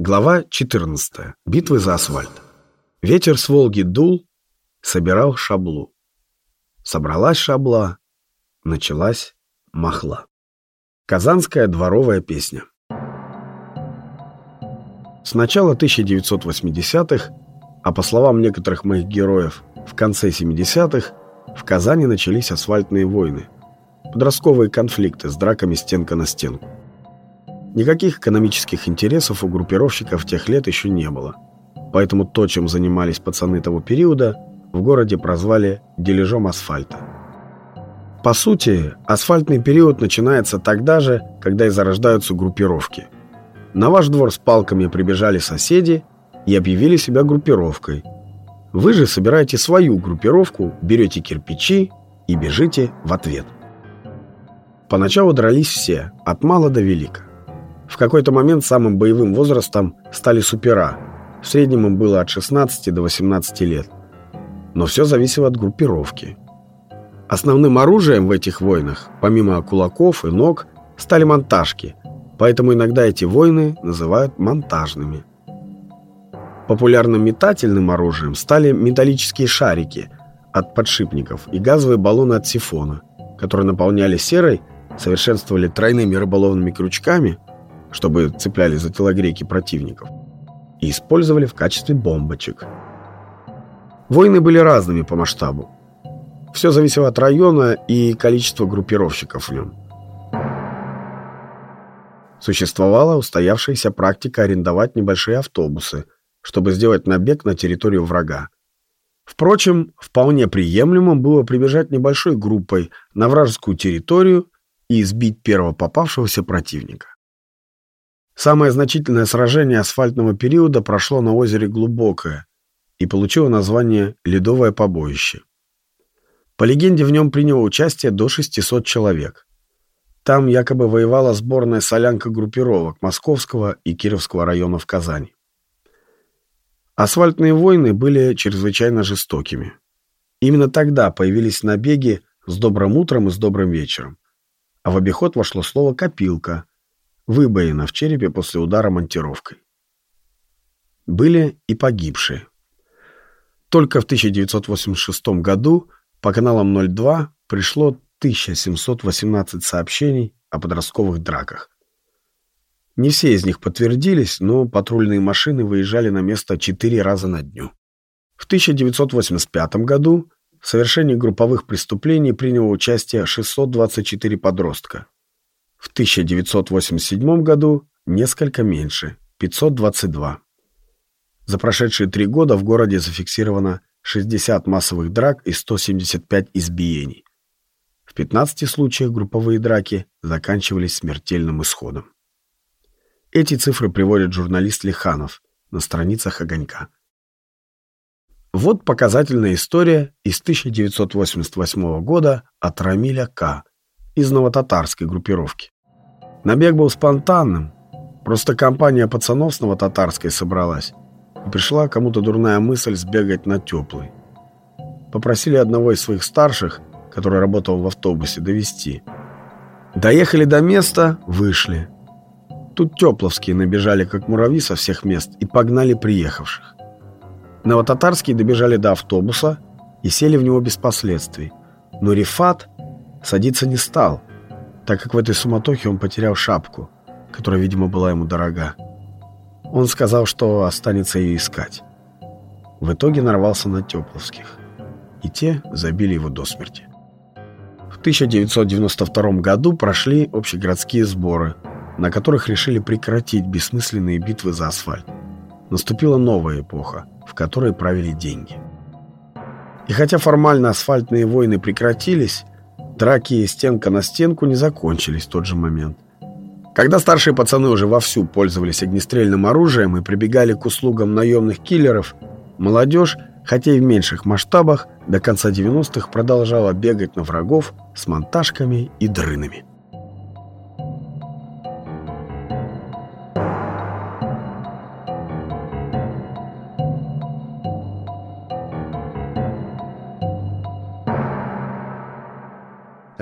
Глава 14. Битвы за асфальт. Ветер с Волги дул, собирал шаблу. Собралась шабла, началась махла. Казанская дворовая песня. С начала 1980-х, а по словам некоторых моих героев, в конце 70-х, в Казани начались асфальтные войны, подростковые конфликты с драками стенка на стенку. Никаких экономических интересов у группировщиков тех лет еще не было. Поэтому то, чем занимались пацаны того периода, в городе прозвали «дележом асфальта». По сути, асфальтный период начинается тогда же, когда и зарождаются группировки. На ваш двор с палками прибежали соседи и объявили себя группировкой. Вы же собираете свою группировку, берете кирпичи и бежите в ответ. Поначалу дрались все, от мала до велика. В какой-то момент самым боевым возрастом стали супера. В среднем им было от 16 до 18 лет. Но все зависело от группировки. Основным оружием в этих войнах, помимо кулаков и ног, стали монтажки, поэтому иногда эти войны называют монтажными. Популярным метательным оружием стали металлические шарики от подшипников и газовые баллоны от сифона, которые наполняли серой, совершенствовали тройными рыболовными крючками – чтобы цеплялись за телогрейки противников, и использовали в качестве бомбочек. Войны были разными по масштабу. Все зависело от района и количества группировщиков в нем. Существовала устоявшаяся практика арендовать небольшие автобусы, чтобы сделать набег на территорию врага. Впрочем, вполне приемлемым было прибежать небольшой группой на вражескую территорию и избить первого попавшегося противника. Самое значительное сражение асфальтного периода прошло на озере Глубокое и получило название «Ледовое побоище». По легенде, в нем приняло участие до 600 человек. Там якобы воевала сборная солянка группировок Московского и Кировского районов Казани. Асфальтные войны были чрезвычайно жестокими. Именно тогда появились набеги с добрым утром и с добрым вечером. А в обиход вошло слово «копилка», выбоина в черепе после удара монтировкой. Были и погибшие. Только в 1986 году по каналам 02 пришло 1718 сообщений о подростковых драках. Не все из них подтвердились, но патрульные машины выезжали на место четыре раза на дню. В 1985 году в совершении групповых преступлений приняло участие 624 подростка, в 1987 году несколько меньше – 522. За прошедшие три года в городе зафиксировано 60 массовых драк и 175 избиений. В 15 случаях групповые драки заканчивались смертельным исходом. Эти цифры приводит журналист Лиханов на страницах «Огонька». Вот показательная история из 1988 года от Рамиля К. из новотатарской группировки. Набег был спонтанным. Просто компания пацанов с Новотатарской собралась. И пришла кому-то дурная мысль сбегать на теплый. Попросили одного из своих старших, который работал в автобусе, довести. Доехали до места, вышли. Тут тепловские набежали, как муравьи со всех мест, и погнали приехавших. Новотатарские добежали до автобуса и сели в него без последствий. Но Рифат садиться не стал – так как в этой суматохе он потерял шапку, которая, видимо, была ему дорога. Он сказал, что останется ее искать. В итоге нарвался на Тепловских, и те забили его до смерти. В 1992 году прошли общегородские сборы, на которых решили прекратить бессмысленные битвы за асфальт. Наступила новая эпоха, в которой правили деньги. И хотя формально асфальтные войны прекратились, Драки стенка на стенку не закончились в тот же момент. Когда старшие пацаны уже вовсю пользовались огнестрельным оружием и прибегали к услугам наемных киллеров, молодежь, хотя и в меньших масштабах, до конца 90-х продолжала бегать на врагов с монтажками и дрынами.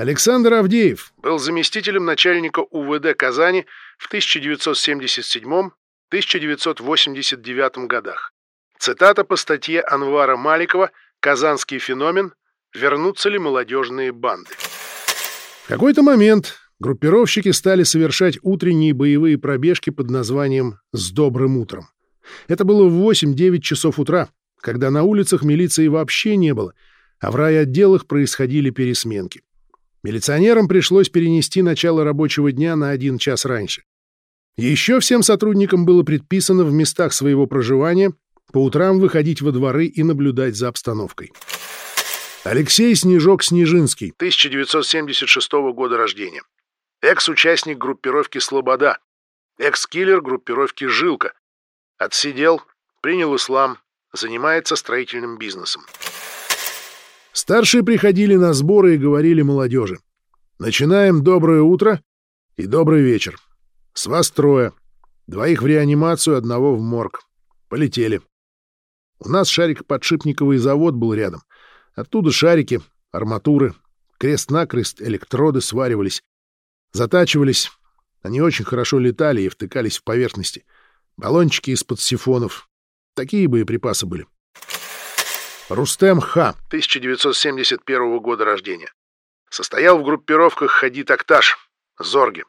Александр Авдеев был заместителем начальника УВД Казани в 1977 1989 годах. Цитата по статье Анвара Маликова «Казанский феномен. Вернутся ли молодежные банды?» В какой-то момент группировщики стали совершать утренние боевые пробежки под названием «С добрым утром». Это было в 8-9 часов утра, когда на улицах милиции вообще не было, а в райотделах происходили пересменки. Милиционерам пришлось перенести начало рабочего дня на один час раньше. Еще всем сотрудникам было предписано в местах своего проживания по утрам выходить во дворы и наблюдать за обстановкой. Алексей Снежок-Снежинский, 1976 года рождения. Экс-участник группировки «Слобода». Экс-киллер группировки «Жилка». Отсидел, принял ислам, занимается строительным бизнесом. Старшие приходили на сборы и говорили молодежи. Начинаем доброе утро и добрый вечер. С вас трое. Двоих в реанимацию, одного в морг. Полетели. У нас шарик-подшипниковый завод был рядом. Оттуда шарики, арматуры, крест-накрест электроды сваривались. Затачивались. Они очень хорошо летали и втыкались в поверхности. Баллончики из-под сифонов. Такие боеприпасы были. Рустем Ха, 1971 года рождения. Состоял в группировках Хади Такташ, Зорги.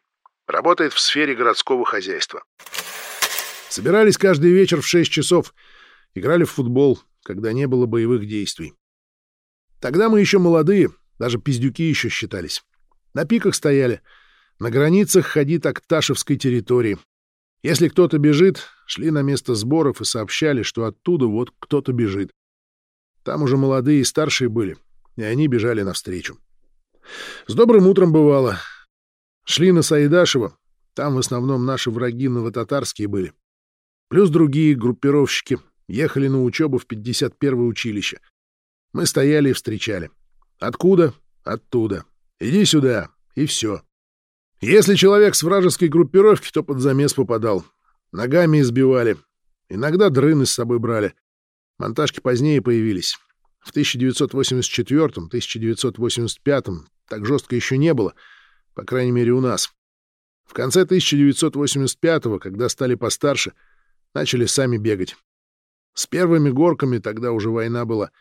Работает в сфере городского хозяйства. Собирались каждый вечер в 6 часов. Играли в футбол, когда не было боевых действий. Тогда мы еще молодые, даже пиздюки еще считались. На пиках стояли, на границах Хади Такташевской территории. Если кто-то бежит, шли на место сборов и сообщали, что оттуда вот кто-то бежит. Там уже молодые и старшие были, и они бежали навстречу. С добрым утром бывало. Шли на Саидашево, там в основном наши враги новотатарские были. Плюс другие группировщики ехали на учебу в 51-е училище. Мы стояли и встречали. Откуда? Оттуда. Иди сюда. И все. Если человек с вражеской группировки, то под замес попадал. Ногами избивали. Иногда дрыны с собой брали. Монтажки позднее появились. В 1984-1985 так жестко еще не было, по крайней мере у нас. В конце 1985-го, когда стали постарше, начали сами бегать. С первыми горками тогда уже война была.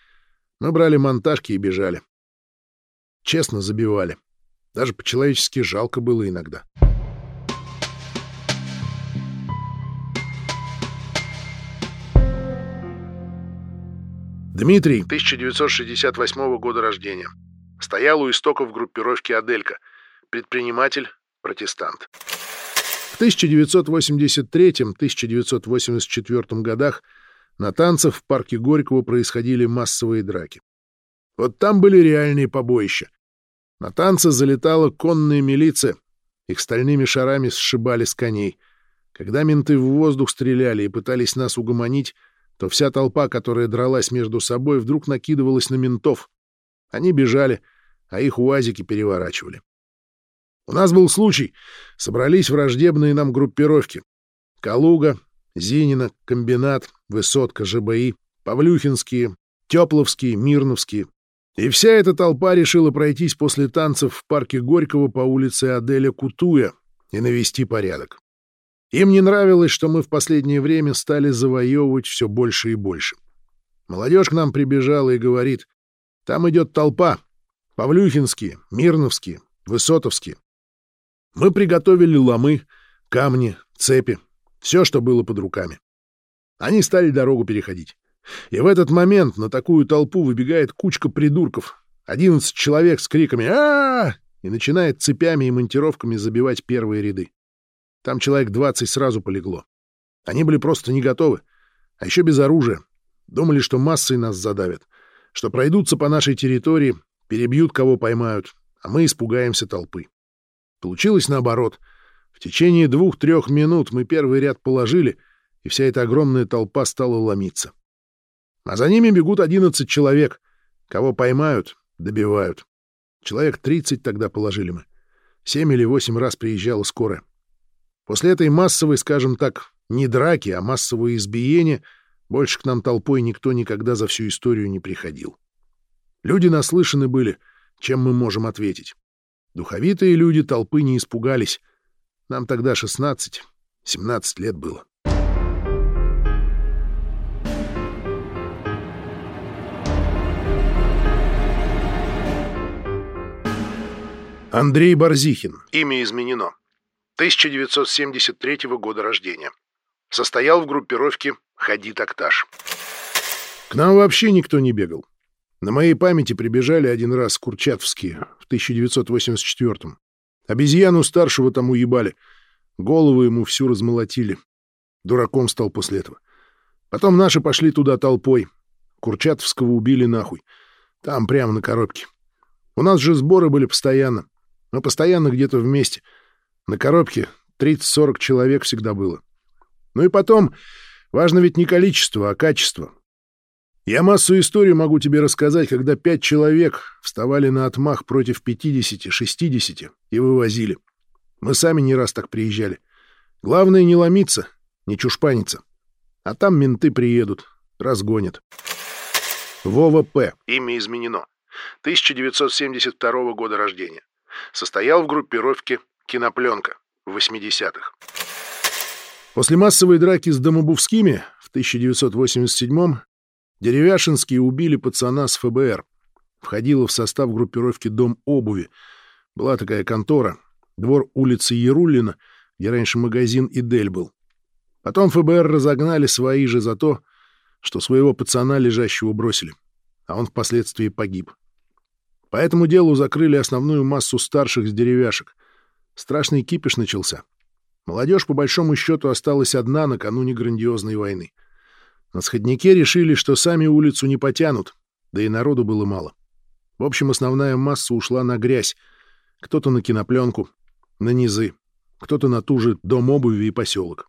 Мы брали монтажки и бежали. Честно забивали. Даже по-человечески жалко было иногда. Дмитрий, 1968 года рождения. Стоял у истоков группировки «Аделька». Предприниматель, протестант. В 1983-1984 годах на танцах в парке Горького происходили массовые драки. Вот там были реальные побоища. На танцы залетала конная милиция. Их стальными шарами сшибали с коней. Когда менты в воздух стреляли и пытались нас угомонить, то вся толпа, которая дралась между собой, вдруг накидывалась на ментов. Они бежали, а их уазики переворачивали. У нас был случай. Собрались враждебные нам группировки. Калуга, Зинина, Комбинат, Высотка, ЖБИ, Павлюхинские, Тепловские, Мирновские. И вся эта толпа решила пройтись после танцев в парке Горького по улице Аделя Кутуя и навести порядок. Им не нравилось, что мы в последнее время стали завоевывать все больше и больше. Молодежь к нам прибежала и говорит, там идет толпа, Павлюхинские, Мирновские, Высотовские. Мы приготовили ломы, камни, цепи, все, что было под руками. Они стали дорогу переходить. И в этот момент на такую толпу выбегает кучка придурков. Одиннадцать человек с криками а, -а, -а и начинает цепями и монтировками забивать первые ряды. Там человек двадцать сразу полегло. Они были просто не готовы, а еще без оружия. Думали, что массой нас задавят, что пройдутся по нашей территории, перебьют, кого поймают, а мы испугаемся толпы. Получилось наоборот. В течение двух-трех минут мы первый ряд положили, и вся эта огромная толпа стала ломиться. А за ними бегут одиннадцать человек. Кого поймают, добивают. Человек тридцать тогда положили мы. Семь или восемь раз приезжала скорая. После этой массовой, скажем так, не драки, а массовое избиение, больше к нам толпой никто никогда за всю историю не приходил. Люди наслышаны были, чем мы можем ответить. Духовитые люди толпы не испугались. Нам тогда 16, 17 лет было. Андрей Барзихин. Имя изменено. 1973 года рождения. Состоял в группировке «Ходи такташ». К нам вообще никто не бегал. На моей памяти прибежали один раз курчатовские в 1984-м. Обезьяну старшего там уебали. Голову ему всю размолотили. Дураком стал после этого. Потом наши пошли туда толпой. Курчатовского убили нахуй. Там, прямо на коробке. У нас же сборы были постоянно. Мы постоянно где-то вместе. На коробке 30-40 человек всегда было. Ну и потом, важно ведь не количество, а качество. Я массу историй могу тебе рассказать, когда пять человек вставали на отмах против 50-60 и вывозили. Мы сами не раз так приезжали. Главное не ломиться, не чушпаниться. А там менты приедут, разгонят. Вова П. Имя изменено. 1972 года рождения. Состоял в группировке «Кинопленка» в 80-х. После массовой драки с Домобувскими в 1987-м Деревяшинские убили пацана с ФБР. Входила в состав группировки «Дом обуви». Была такая контора, двор улицы Ярулина, где раньше магазин «Идель» был. Потом ФБР разогнали свои же за то, что своего пацана лежащего бросили, а он впоследствии погиб. По этому делу закрыли основную массу старших с деревяшек. Страшный кипиш начался. Молодежь, по большому счету, осталась одна накануне грандиозной войны. На сходнике решили, что сами улицу не потянут, да и народу было мало. В общем, основная масса ушла на грязь. Кто-то на кинопленку, на низы, кто-то на ту же дом обуви и поселок.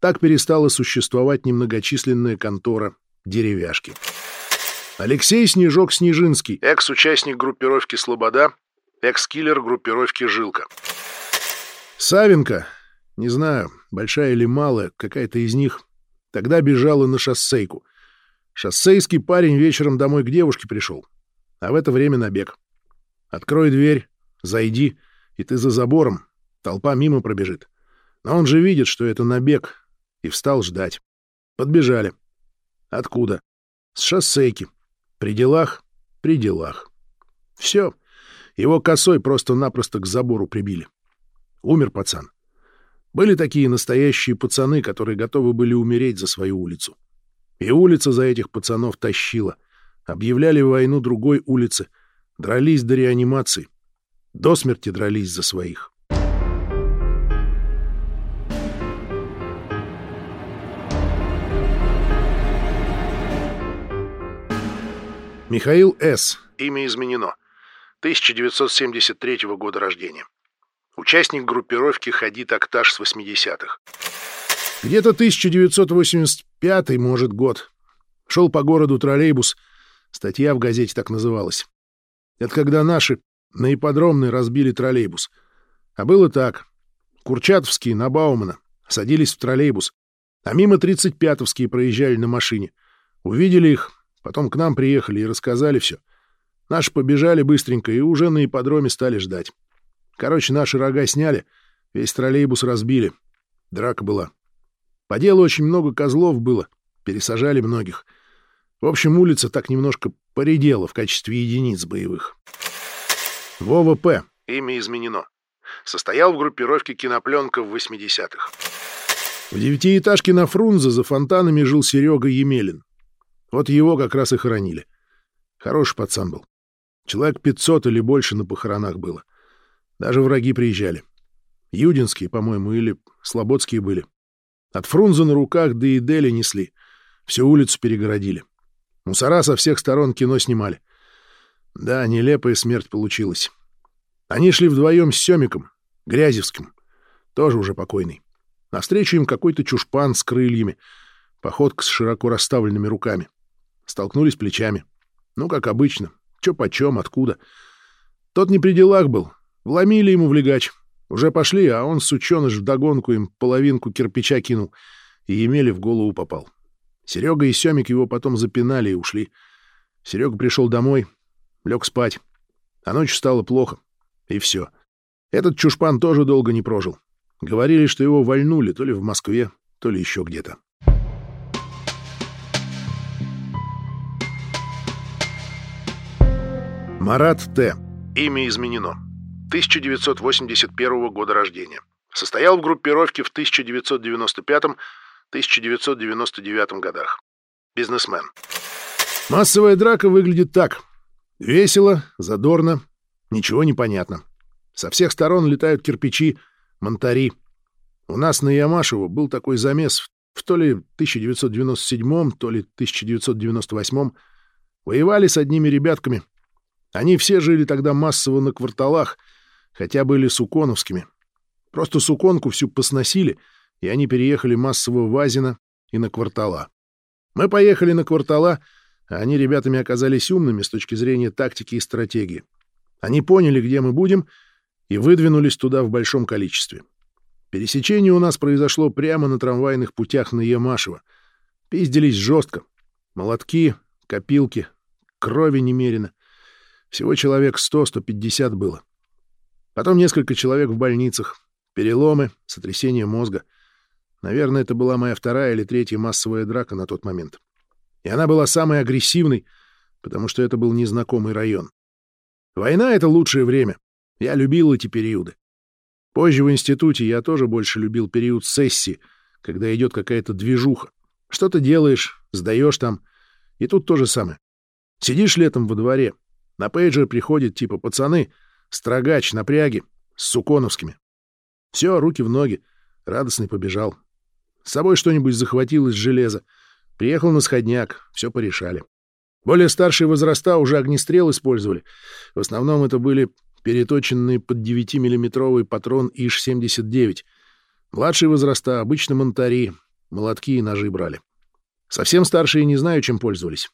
Так перестала существовать немногочисленная контора «Деревяшки». Алексей Снежок-Снежинский, экс-участник группировки «Слобода», экс-киллер группировки «Жилка». Савенко, не знаю, большая или малая, какая-то из них, тогда бежала на шоссейку. Шоссейский парень вечером домой к девушке пришел, а в это время набег. Открой дверь, зайди, и ты за забором, толпа мимо пробежит. Но он же видит, что это набег, и встал ждать. Подбежали. Откуда? С шоссейки. При делах? При делах. Все. Его косой просто-напросто к забору прибили. Умер пацан. Были такие настоящие пацаны, которые готовы были умереть за свою улицу. И улица за этих пацанов тащила. Объявляли войну другой улице. Дрались до реанимации. До смерти дрались за своих. Михаил С. Имя изменено. 1973 года рождения. Участник группировки «Ходи Такташ» с 80-х. Где-то 1985 может, год. Шел по городу троллейбус. Статья в газете так называлась. Это когда наши на ипподромной разбили троллейбус. А было так. Курчатовские на Баумана садились в троллейбус, а мимо 35-овские проезжали на машине. Увидели их, Потом к нам приехали и рассказали все. Наши побежали быстренько и уже на ипподроме стали ждать. Короче, наши рога сняли, весь троллейбус разбили. Драка была. По делу очень много козлов было, пересажали многих. В общем, улица так немножко поредела в качестве единиц боевых. Вова П. Имя изменено. Состоял в группировке кинопленка в 80-х. В девятиэтажке на Фрунзе за фонтанами жил Серега Емелин. Вот его как раз и хоронили. Хороший пацан был. Человек пятьсот или больше на похоронах было. Даже враги приезжали. Юдинские, по-моему, или Слободские были. От Фрунзе на руках до Идели несли. Всю улицу перегородили. Мусора со всех сторон кино снимали. Да, нелепая смерть получилась. Они шли вдвоем с Семиком, Грязевским, тоже уже покойный. Навстречу им какой-то чушпан с крыльями, походка с широко расставленными руками. Столкнулись плечами. Ну, как обычно. Чё почем, откуда. Тот не при делах был. Вломили ему в легач. Уже пошли, а он, сученыш, вдогонку им половинку кирпича кинул. И Емеле в голову попал. Серега и Семик его потом запинали и ушли. Серега пришел домой, лег спать. А ночью стало плохо. И все. Этот чушпан тоже долго не прожил. Говорили, что его вольнули то ли в Москве, то ли еще где-то. Марат Т. Имя изменено. 1981 года рождения. Состоял в группировке в 1995-1999 годах. Бизнесмен. Массовая драка выглядит так. Весело, задорно, ничего не понятно. Со всех сторон летают кирпичи, монтари. У нас на Ямашево был такой замес в то ли 1997, то ли 1998. Воевали с одними ребятками. Они все жили тогда массово на кварталах, хотя были суконовскими. Просто суконку всю посносили, и они переехали массово в Азино и на квартала. Мы поехали на квартала, а они ребятами оказались умными с точки зрения тактики и стратегии. Они поняли, где мы будем, и выдвинулись туда в большом количестве. Пересечение у нас произошло прямо на трамвайных путях на Ямашево. Пиздились жестко. Молотки, копилки, крови немерено. Всего человек 100-150 было. Потом несколько человек в больницах, переломы, сотрясение мозга. Наверное, это была моя вторая или третья массовая драка на тот момент. И она была самой агрессивной, потому что это был незнакомый район. Война — это лучшее время. Я любил эти периоды. Позже в институте я тоже больше любил период сессии, когда идет какая-то движуха. Что ты делаешь, сдаешь там. И тут то же самое. Сидишь летом во дворе, на пейджер приходит типа «пацаны», строгач, напряги, с суконовскими. Все, руки в ноги, радостный побежал. С собой что-нибудь захватил из железа. Приехал на сходняк, все порешали. Более старшие возраста уже огнестрел использовали. В основном это были переточенный под 9-миллиметровый патрон ИШ-79. Младшие возраста обычно монтари, молотки и ножи брали. Совсем старшие не знаю, чем пользовались.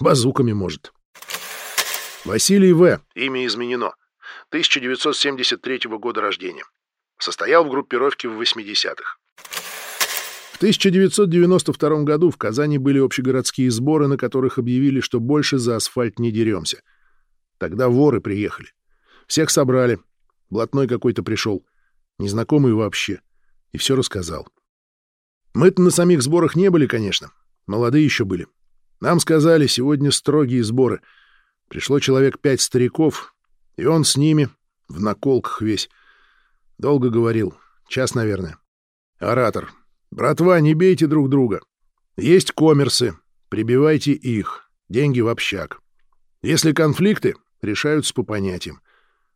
Базуками, может. Василий В. Имя изменено. 1973 года рождения. Состоял в группировке в 80-х. В 1992 году в Казани были общегородские сборы, на которых объявили, что больше за асфальт не деремся. Тогда воры приехали. Всех собрали. Блатной какой-то пришел. Незнакомый вообще. И все рассказал. Мы-то на самих сборах не были, конечно. Молодые еще были. Нам сказали, сегодня строгие сборы. Пришло человек пять стариков, и он с ними, в наколках весь. Долго говорил. Час, наверное. Оратор. «Братва, не бейте друг друга. Есть коммерсы. Прибивайте их. Деньги в общак. Если конфликты, решаются по понятиям.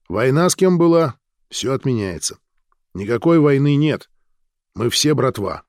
Война с кем была, все отменяется. Никакой войны нет. Мы все братва.